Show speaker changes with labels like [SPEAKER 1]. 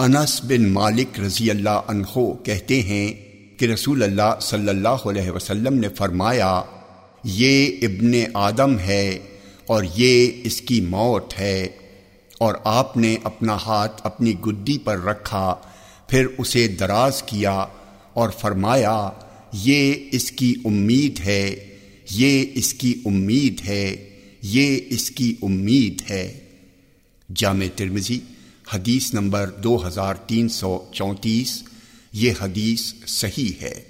[SPEAKER 1] انس بن مالک رضی اللہ عنہ کہتے ہیں کہ رسول اللہ صلی اللہ علیہ وسلم نے فرمایا، یہ ابن آدم ہے اور یہ اس کی موت ہے اور آپ نے اپنا ہاتھ اپنی گدی پر رکھا، پھر اسے دراز کیا اور فرمایا، یہ اس کی امید ہے، یہ اس کی امید ہے، یہ اس کی امید ہے۔ جامع ترمزی حدیث نمبر دو ہزار تین سو چونتیس یہ حدیث صحیح ہے۔